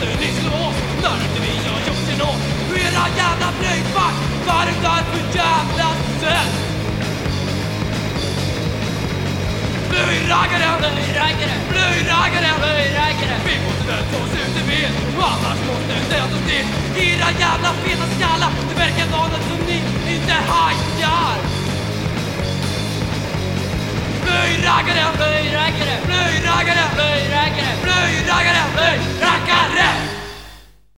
Nu ni slå oss när inte vi har gjort det nå? Era jävla flöjtfack, var det därför jävla sätt? Flöjraggare! Flöjraggare! Flöjraggare! Flöjraggare! Vi måste väl ta oss ut i bil, annars måste det sättas till. Era jävla feta skallar, det verkar vara nåt som ni inte hajar. Flöjraggare! Flöjraggare!